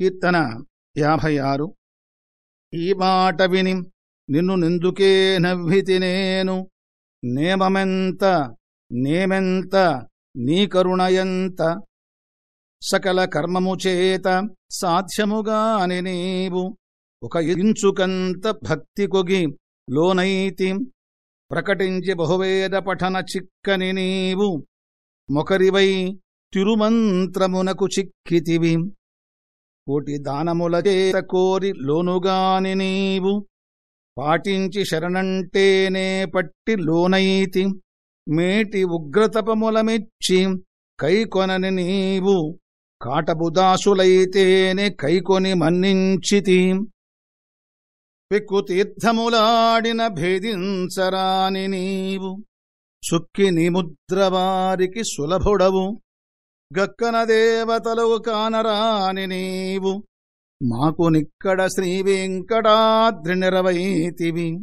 కీర్తన యాభై ఆరు ఈ మాట విని నిన్ను నిందుకే నవ్వితి నేను. నేమమెంత నేమెంత నీ కరుణయంత సకల కర్మము చేత సాధ్యముగాని నీవు ఒక ఇంచుకంత భక్తి కొగి లోనైతి. ప్రకటించి బహువేద పఠన చిక్కని నీవు. మొకరివై తిరుమంత్రమునకు చిక్కితివి. కోటి దానముల చేత కోరి లోనుగాని నీవు. పాటించి శరణంటేనే పట్టి లోనైతి. మేటి ఉగ్రతపములమిచ్చి కైకొనని నీవు. కాటబుదాసులైతేనే కైకొని మన్నించితి. పెక్కుతీర్థములాడిన భేదించరాని నీవు. సుక్కి నిముద్రవారికి సులభుడవు. గక్కన దేవతలు కానరాని నీవు. మాకు నిక్కడ శ్రీవేంకటాద్రి నిరవైతివి.